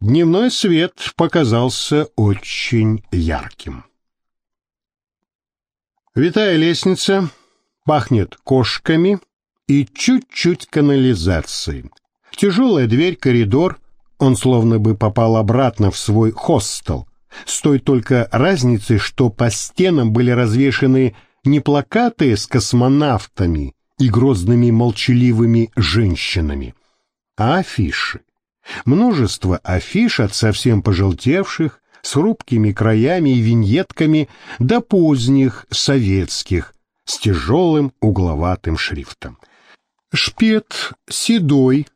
Дневной свет показался очень ярким. Витая лестница, пахнет кошками и чуть-чуть канализацией. Тяжелая дверь, коридор, он словно бы попал обратно в свой хостел, с той только разницей, что по стенам были развешаны не плакаты с космонавтами и грозными молчаливыми женщинами, а афиши. Множество афиш от совсем пожелтевших, с хрупкими краями и виньетками до поздних советских, с тяжелым угловатым шрифтом. Шпет седой,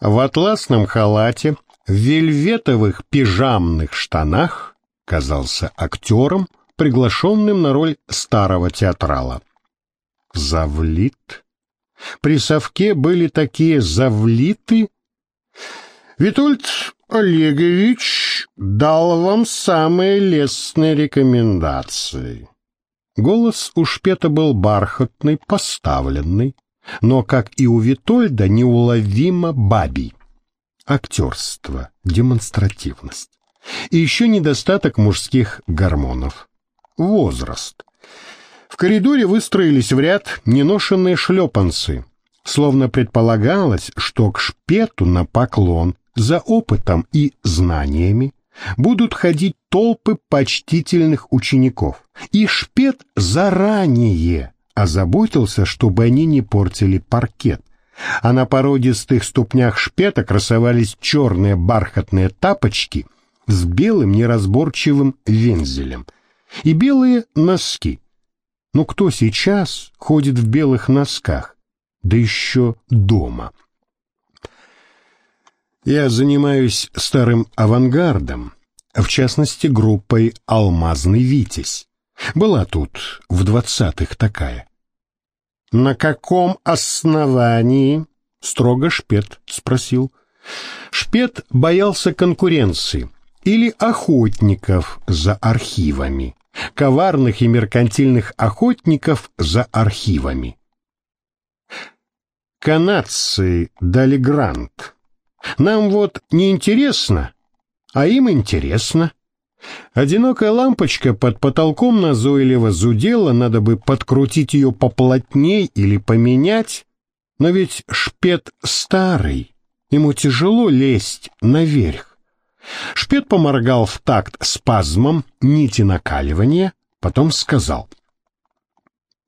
в атласном халате, в вельветовых пижамных штанах казался актером, приглашенным на роль старого театрала. Завлит. При совке были такие завлиты. Витольд Олегович дал вам самые лестные рекомендации. Голос у Шпета был бархатный, поставленный, но, как и у Витольда, неуловимо бабий. Актерство, демонстративность. И еще недостаток мужских гормонов. Возраст. В коридоре выстроились в ряд неношенные шлепанцы, словно предполагалось, что к шпету на поклон за опытом и знаниями будут ходить толпы почтительных учеников, и шпет заранее озаботился, чтобы они не портили паркет, а на породистых ступнях шпета красовались черные бархатные тапочки с белым неразборчивым вензелем и белые носки. Ну кто сейчас ходит в белых носках, да еще дома? Я занимаюсь старым авангардом, в частности группой «Алмазный Витязь». Была тут в двадцатых такая. «На каком основании?» — строго Шпет спросил. Шпет боялся конкуренции или охотников за архивами, коварных и меркантильных охотников за архивами. Канадцы дали грант. Нам вот не интересно, а им интересно. Одинокая лампочка под потолком назойливо зудела, надо бы подкрутить ее поплотней или поменять. Но ведь шпет старый, ему тяжело лезть наверх. Шпет поморгал в такт спазмом нити накаливания, потом сказал.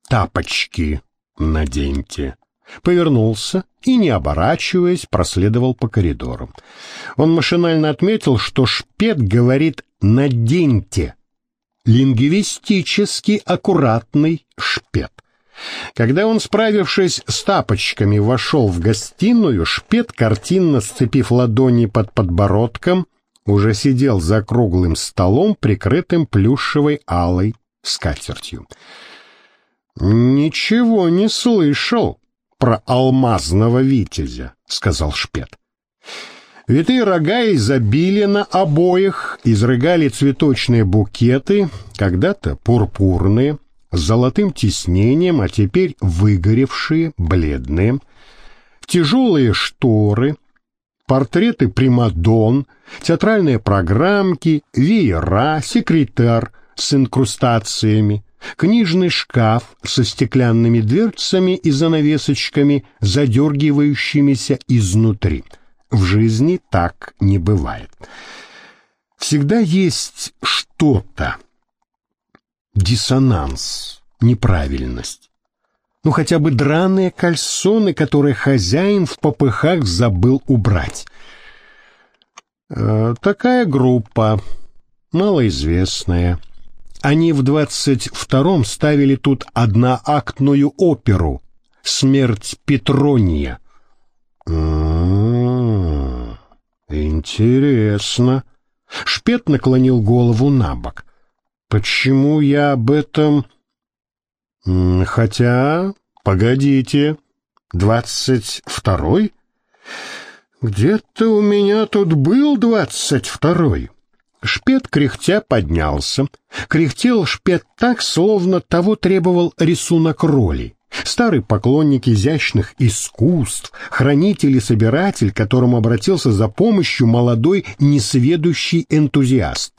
«Тапочки наденьте» повернулся и, не оборачиваясь, проследовал по коридору. Он машинально отметил, что Шпет говорит «наденьте». Лингвистически аккуратный Шпет. Когда он, справившись с тапочками, вошел в гостиную, Шпет, картинно сцепив ладони под подбородком, уже сидел за круглым столом, прикрытым плюшевой алой скатертью. «Ничего не слышал», про алмазного витязя, — сказал Шпет. Витые рога изобилия на обоих изрыгали цветочные букеты, когда-то пурпурные, с золотым тиснением, а теперь выгоревшие, бледные. Тяжелые шторы, портреты примадон, театральные программки, веера, секретарь с инкрустациями, книжный шкаф со стеклянными дверцами и занавесочками, задергивающимися изнутри. В жизни так не бывает. Всегда есть что-то. Диссонанс, неправильность. Ну, хотя бы драные кальсоны, которые хозяин в попыхах забыл убрать. Э, такая группа, малоизвестная, они в двадцать втором ставили тут одноактную оперу «Смерть Петрония». «М-м-м, интересно». Шпет наклонил голову на бок. «Почему я об этом...» «Хотя, погодите, двадцать второй?» «Где-то у меня тут был двадцать второй». Шпет кряхтя поднялся. Кряхтел шпет так, словно того требовал рисунок роли. Старый поклонник изящных искусств, хранитель и собиратель, к которому обратился за помощью молодой несведущий энтузиаст.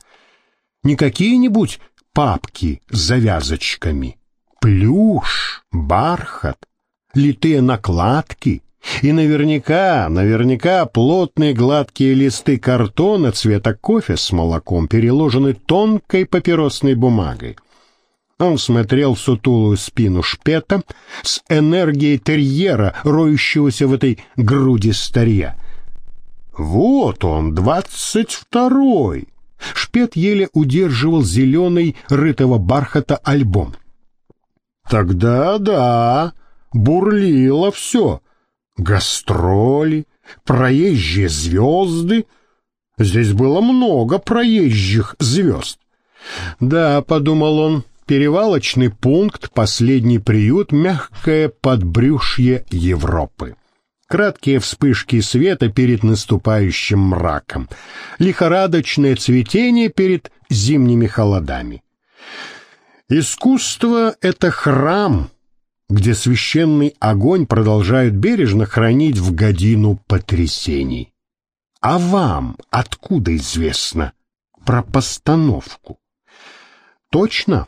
Не какие-нибудь папки с завязочками, плюш, бархат, литые накладки и наверняка, наверняка плотные гладкие листы картона цвета кофе с молоком переложены тонкой папиросной бумагой. Он смотрел в сутулую спину шпета с энергией терьера, роющегося в этой груди старья. «Вот он, двадцать второй!» Шпет еле удерживал зеленый рытого бархата альбом. «Тогда да, бурлило все. Гастроли, проезжие звезды. Здесь было много проезжих звезд. Да, — подумал он, перевалочный пункт, последний приют, мягкое подбрюшье Европы. Краткие вспышки света перед наступающим мраком, лихорадочное цветение перед зимними холодами. Искусство — это храм, где священный огонь продолжают бережно хранить в годину потрясений. А вам откуда известно про постановку? Точно?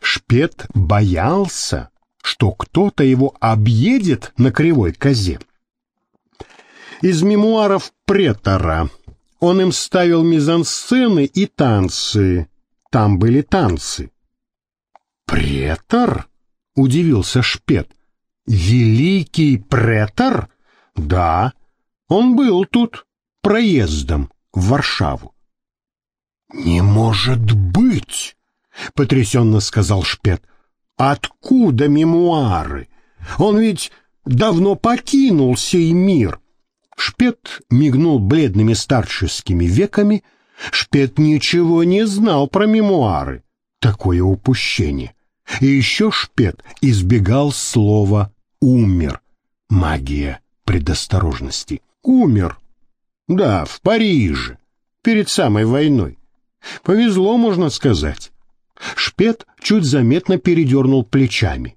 Шпет боялся, что кто-то его объедет на кривой козе. Из мемуаров претора он им ставил мизансцены и танцы. Там были танцы. «Претор?» — удивился Шпет. «Великий претор?» «Да, он был тут проездом в Варшаву». «Не может быть!» — потрясенно сказал Шпет. «Откуда мемуары? Он ведь давно покинул сей мир». Шпет мигнул бледными старческими веками. Шпет ничего не знал про мемуары. Такое упущение. И еще Шпет избегал слова «умер». Магия предосторожности. Умер. Да, в Париже. Перед самой войной. Повезло, можно сказать. Шпет чуть заметно передернул плечами.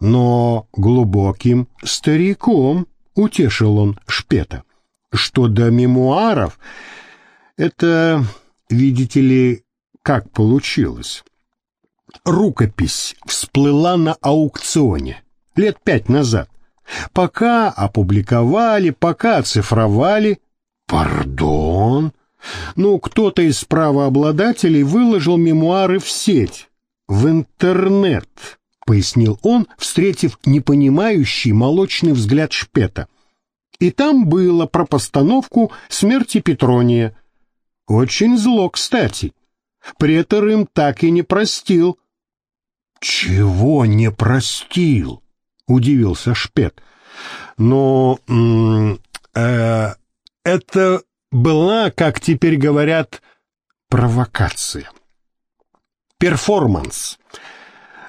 Но глубоким стариком утешил он Шпета. Что до мемуаров, это, видите ли, как получилось. Рукопись всплыла на аукционе лет пять назад. Пока опубликовали, пока оцифровали. Пардон? Ну, кто-то из правообладателей выложил мемуары в сеть, в интернет, пояснил он, встретив непонимающий молочный взгляд Шпета. И там было про постановку смерти Петрония. Очень зло, кстати. Претор им так и не простил. Чего не простил? удивился Шпет. Но э, это была, как теперь говорят, провокация. Перформанс.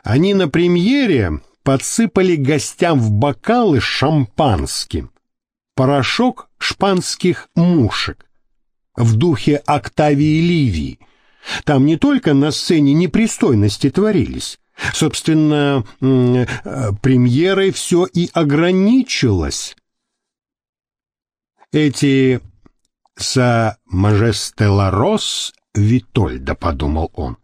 Они на премьере подсыпали гостям в бокалы шампанским порошок шпанских мушек в духе Октавии Ливии. Там не только на сцене непристойности творились. Собственно, э, премьерой все и ограничилось. Эти «Са мажестеларос Витольда», — подумал он.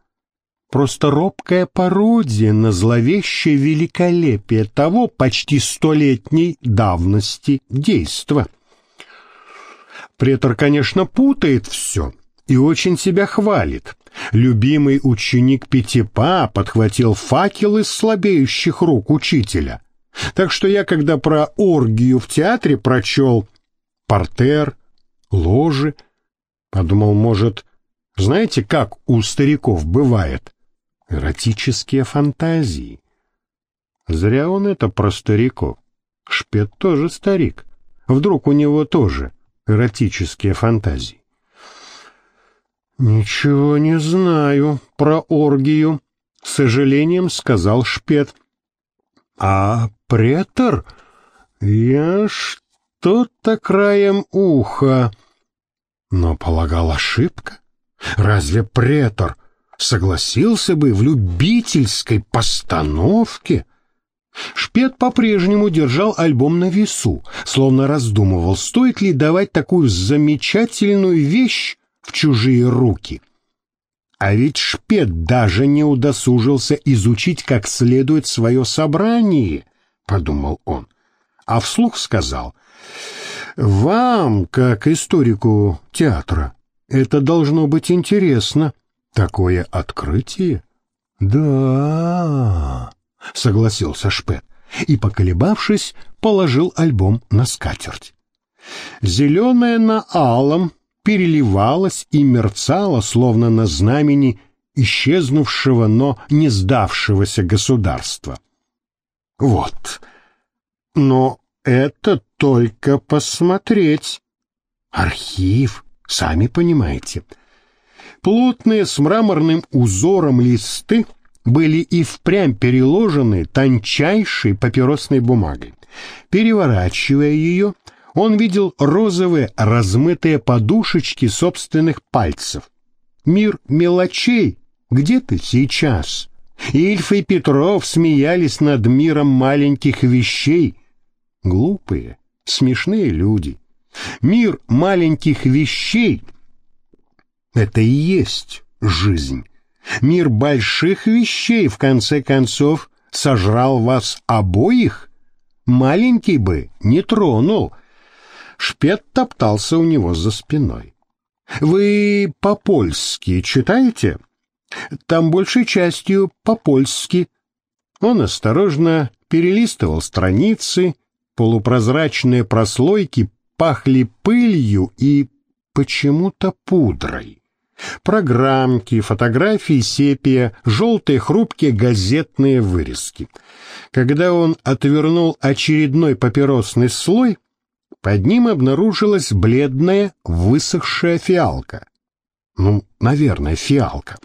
Просто робкая пародия на зловещее великолепие того почти столетней давности действа. Претор, конечно, путает все и очень себя хвалит. Любимый ученик Пятипа подхватил факел из слабеющих рук учителя. Так что я, когда про оргию в театре прочел «Портер», ложи. Подумал, может, знаете, как у стариков бывает? Эротические фантазии. Зря он это про стариков. Шпет тоже старик. Вдруг у него тоже эротические фантазии. «Ничего не знаю про оргию», — сожалением сказал Шпет. «А претор? Я что-то краем уха. Но полагал ошибка. Разве претор согласился бы в любительской постановке? Шпет по-прежнему держал альбом на весу, словно раздумывал, стоит ли давать такую замечательную вещь в чужие руки. А ведь Шпет даже не удосужился изучить как следует свое собрание, — подумал он, а вслух сказал, «Вам, как историку театра, это должно быть интересно, такое открытие». «Да...» — согласился Шпет и, поколебавшись, положил альбом на скатерть. Зеленое на алом переливалось и мерцало, словно на знамени исчезнувшего, но не сдавшегося государства. Вот. Но это только посмотреть. Архив, сами понимаете. Плотные с мраморным узором листы были и впрямь переложены тончайшей папиросной бумагой. Переворачивая ее, он видел розовые размытые подушечки собственных пальцев. Мир мелочей, где ты сейчас? Ильф и Петров смеялись над миром маленьких вещей. Глупые, смешные люди. Мир маленьких вещей — это и есть жизнь. Мир больших вещей, в конце концов, сожрал вас обоих? Маленький бы не тронул. Шпет топтался у него за спиной. «Вы по-польски читаете?» «Там большей частью по-польски». Он осторожно перелистывал страницы, полупрозрачные прослойки пахли пылью и почему-то пудрой. Программки, фотографии сепия, желтые хрупкие газетные вырезки. Когда он отвернул очередной папиросный слой, под ним обнаружилась бледная, высохшая фиалка. Ну, наверное, фиалка.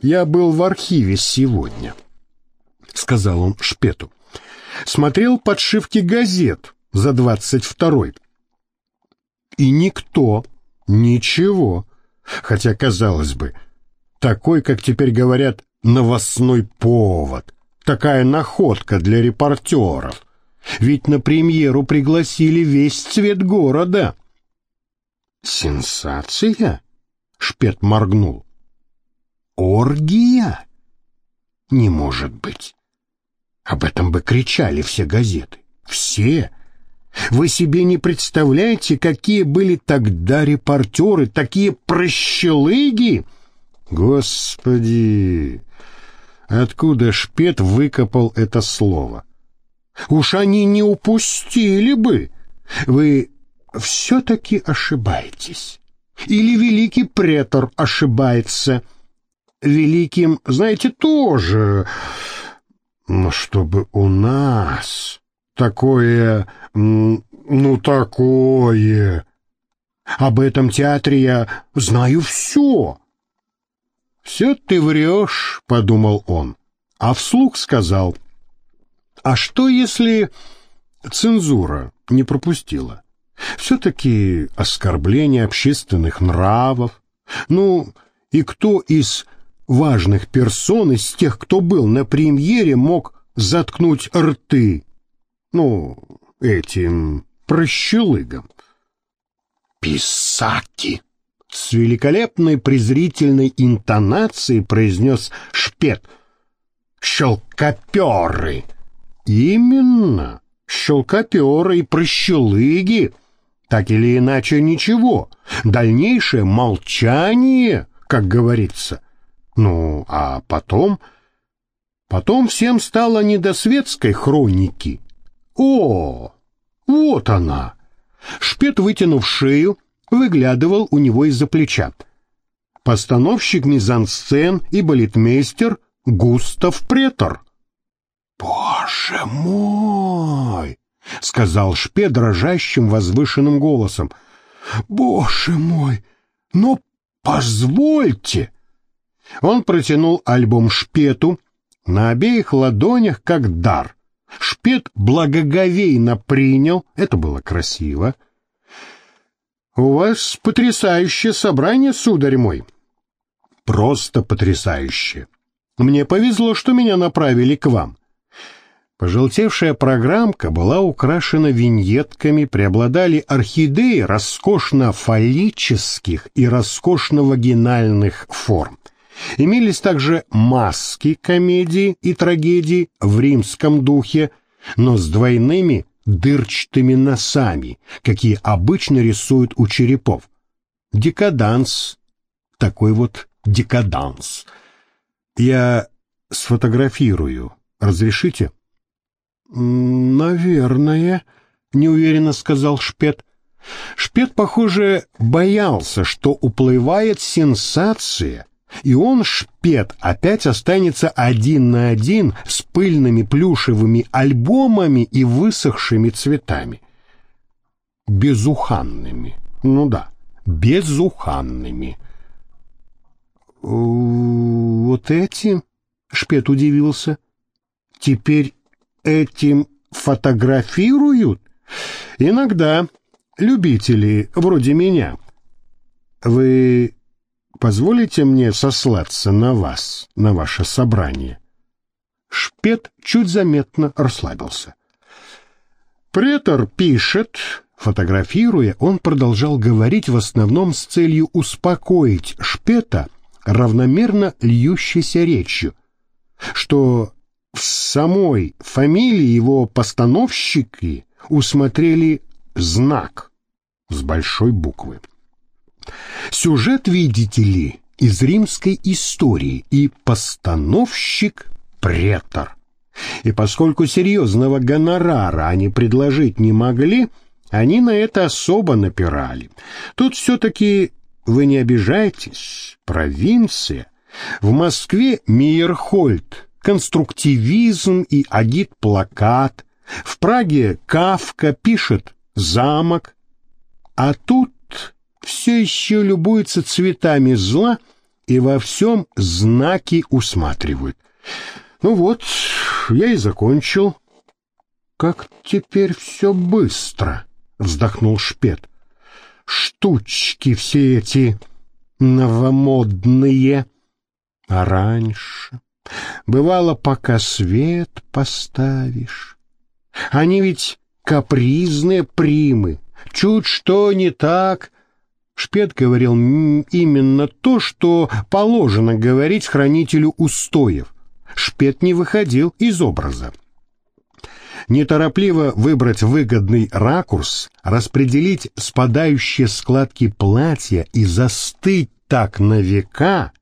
«Я был в архиве сегодня», — сказал он Шпету. «Смотрел подшивки газет за двадцать второй. И никто ничего Хотя, казалось бы, такой, как теперь говорят, новостной повод, такая находка для репортеров. Ведь на премьеру пригласили весь цвет города. Сенсация? Шпет моргнул. Оргия? Не может быть. Об этом бы кричали все газеты. Все. Вы себе не представляете, какие были тогда репортеры, такие прощелыги? Господи! Откуда Шпет выкопал это слово? Уж они не упустили бы. Вы все-таки ошибаетесь. Или великий претор ошибается. Великим, знаете, тоже. Но чтобы у нас такое... ну, такое... Об этом театре я знаю все. «Все ты врешь», — подумал он, а вслух сказал. «А что, если цензура не пропустила? Все-таки оскорбление общественных нравов. Ну, и кто из важных персон, из тех, кто был на премьере, мог заткнуть рты ну, этим прощелыгам. «Писаки!» — с великолепной презрительной интонацией произнес Шпет. «Щелкоперы!» «Именно! Щелкоперы и прощелыги!» Так или иначе ничего. Дальнейшее молчание, как говорится. Ну, а потом... Потом всем стало не до светской хроники, о, вот она! Шпет, вытянув шею, выглядывал у него из-за плеча. Постановщик мизансцен и балетмейстер Густав Претор. «Боже мой!» — сказал Шпет дрожащим возвышенным голосом. «Боже мой! Но позвольте!» Он протянул альбом Шпету на обеих ладонях как дар. Шпет благоговейно принял, это было красиво. «У вас потрясающее собрание, сударь мой». «Просто потрясающее. Мне повезло, что меня направили к вам. Пожелтевшая программка была украшена виньетками, преобладали орхидеи роскошно-фаллических и роскошно-вагинальных форм. Имелись также маски комедии и трагедии в римском духе, но с двойными дырчатыми носами, какие обычно рисуют у черепов. Декаданс. Такой вот декаданс. Я сфотографирую. Разрешите? «Наверное», — неуверенно сказал Шпет. Шпет, похоже, боялся, что уплывает сенсация, и он, Шпет, опять останется один на один с пыльными плюшевыми альбомами и высохшими цветами. Безуханными. Ну да, безуханными. «Вот эти?» — Шпет удивился. «Теперь этим фотографируют? Иногда любители вроде меня. Вы позволите мне сослаться на вас, на ваше собрание? Шпет чуть заметно расслабился. Претор пишет, фотографируя, он продолжал говорить в основном с целью успокоить Шпета равномерно льющейся речью, что в самой фамилии его постановщики усмотрели знак с большой буквы. Сюжет, видите ли, из римской истории и постановщик — претор. И поскольку серьезного гонорара они предложить не могли, они на это особо напирали. Тут все-таки, вы не обижайтесь, провинция. В Москве Мейерхольд конструктивизм и агит-плакат. В Праге Кавка пишет «замок», а тут все еще любуются цветами зла и во всем знаки усматривают. Ну вот, я и закончил. Как теперь все быстро, вздохнул Шпет. Штучки все эти новомодные. А раньше... Бывало, пока свет поставишь. Они ведь капризные примы. Чуть что не так. Шпет говорил именно то, что положено говорить хранителю устоев. Шпет не выходил из образа. Неторопливо выбрать выгодный ракурс, распределить спадающие складки платья и застыть так на века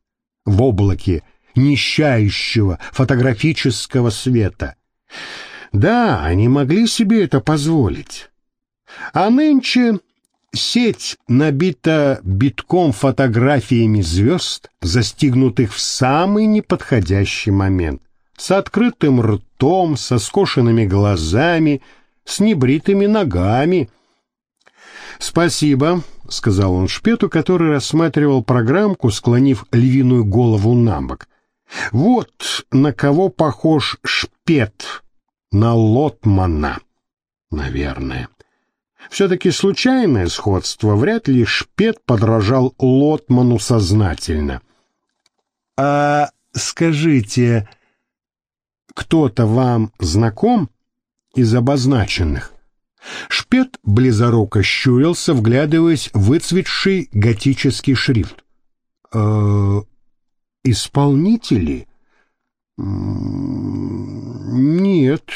в облаке нищающего фотографического света. Да, они могли себе это позволить. А нынче сеть набита битком фотографиями звезд, застигнутых в самый неподходящий момент, с открытым ртом, со скошенными глазами, с небритыми ногами. «Спасибо», — сказал он Шпету, который рассматривал программку, склонив львиную голову на бок. Вот на кого похож шпет. На лотмана, наверное. Все-таки случайное сходство, вряд ли шпет подражал лотману сознательно. А скажите, кто-то вам знаком из обозначенных? Шпет близоруко щурился, вглядываясь в выцветший готический шрифт. «Э, исполнители? Нет.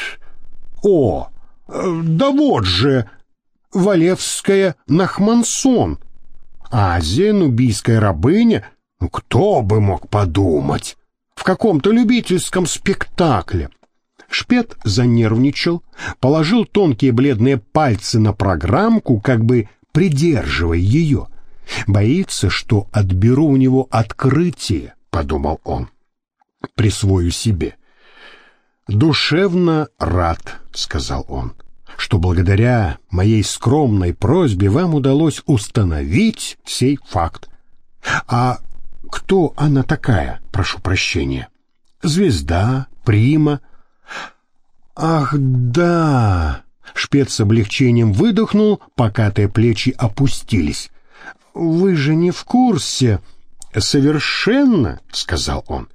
О, да вот же, Валевская Нахмансон. Азия, нубийская рабыня. Ну, кто бы мог подумать? В каком-то любительском спектакле. Шпет занервничал, положил тонкие бледные пальцы на программку, как бы придерживая ее. Боится, что отберу у него открытие, — подумал он. «Присвою себе». «Душевно рад», — сказал он, — «что благодаря моей скромной просьбе вам удалось установить сей факт. А кто она такая, прошу прощения? Звезда, прима?» «Ах, да!» Шпец с облегчением выдохнул, покатые плечи опустились. «Вы же не в курсе?» «Совершенно», — сказал он.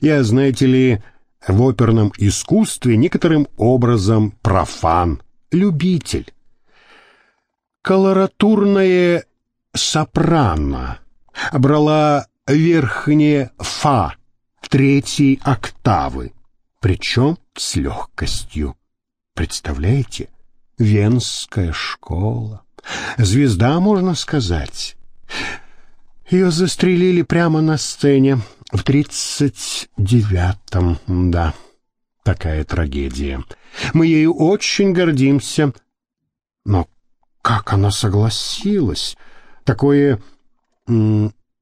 «Я, знаете ли, в оперном искусстве некоторым образом профан, любитель. Колоратурное сопрано брала верхнее фа третьей октавы, причем с легкостью. Представляете? Венская школа. Звезда, можно сказать. Ее застрелили прямо на сцене в тридцать девятом, да. Такая трагедия. Мы ею очень гордимся. Но как она согласилась? Такое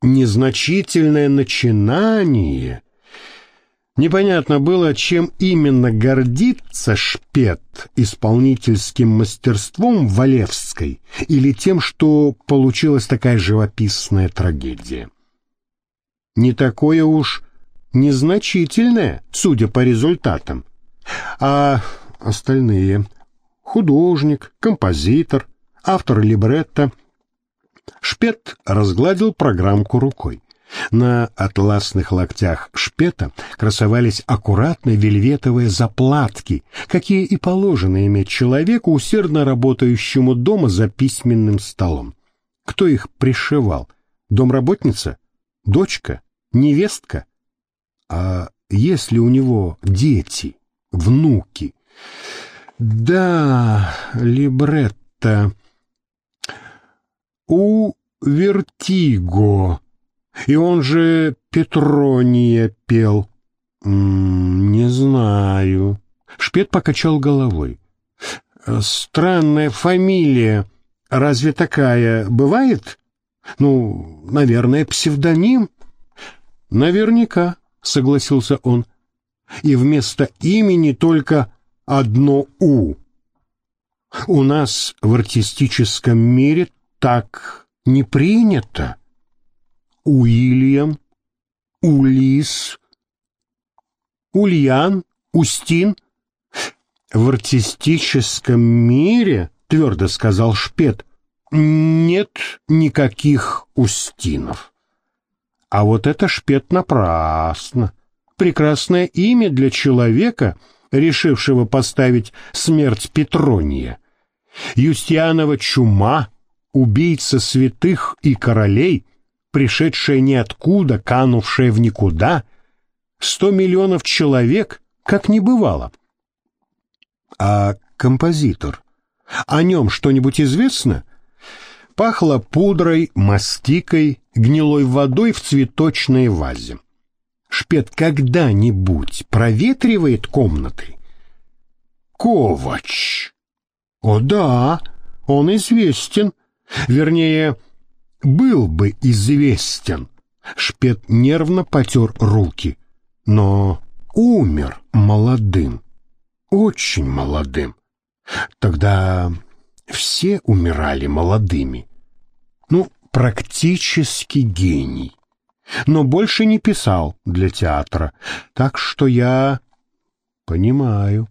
незначительное начинание. Непонятно было, чем именно гордится Шпет исполнительским мастерством Валевской или тем, что получилась такая живописная трагедия. Не такое уж незначительное, судя по результатам, а остальные — художник, композитор, автор либретто — Шпет разгладил программку рукой. На атласных локтях шпета красовались аккуратные вельветовые заплатки, какие и положено иметь человеку, усердно работающему дома за письменным столом. Кто их пришивал? Домработница? Дочка? Невестка? А если у него дети, внуки? Да, либретто у Вертиго, и он же Петрония пел. Не знаю. Шпет покачал головой. Странная фамилия. Разве такая бывает? Ну, наверное, псевдоним. Наверняка, согласился он. И вместо имени только одно «у». У нас в артистическом мире так не принято. Уильям, Улис, Ульян, Устин. В артистическом мире, твердо сказал Шпет, нет никаких Устинов. А вот это Шпет напрасно. Прекрасное имя для человека, решившего поставить смерть Петрония. Юстианова чума — убийца святых и королей, пришедшая ниоткуда, канувшая в никуда, сто миллионов человек, как не бывало. А композитор? О нем что-нибудь известно? Пахло пудрой, мастикой, гнилой водой в цветочной вазе. Шпет когда-нибудь проветривает комнаты? Ковач. О да, он известен. Вернее, был бы известен. Шпет нервно потер руки, но умер молодым, очень молодым. Тогда все умирали молодыми. Ну, практически гений. Но больше не писал для театра, так что я понимаю.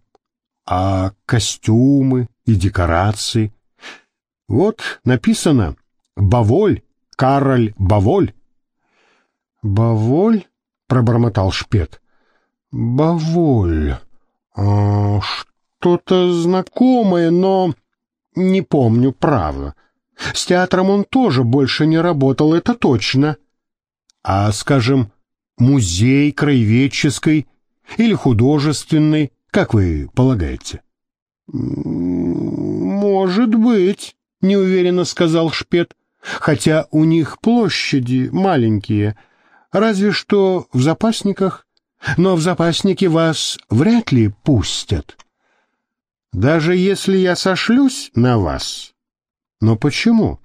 А костюмы и декорации вот написано «Баволь, Кароль Баволь». «Баволь?» — пробормотал Шпет. «Баволь. А, что-то знакомое, но не помню, право. С театром он тоже больше не работал, это точно. А, скажем, музей краеведческий или художественный, как вы полагаете?» «Может быть». — неуверенно сказал Шпет, «хотя у них площади маленькие, разве что в запасниках, но в запасники вас вряд ли пустят. Даже если я сошлюсь на вас. Но почему?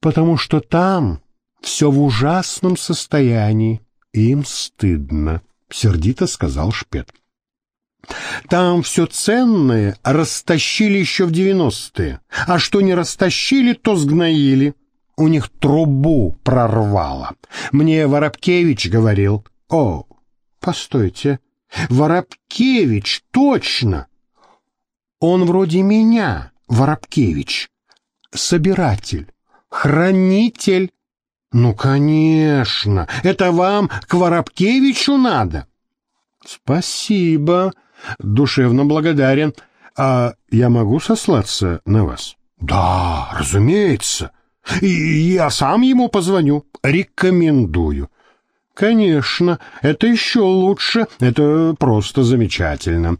Потому что там все в ужасном состоянии, им стыдно», — сердито сказал Шпет. Там все ценное растащили еще в девяностые, а что не растащили, то сгноили. У них трубу прорвало. Мне Воробкевич говорил. О, постойте, Воробкевич, точно! Он вроде меня, Воробкевич, собиратель, хранитель. Ну, конечно, это вам к Воробкевичу надо. Спасибо, душевно благодарен. А я могу сослаться на вас? Да, разумеется. И я сам ему позвоню. Рекомендую. Конечно, это еще лучше, это просто замечательно.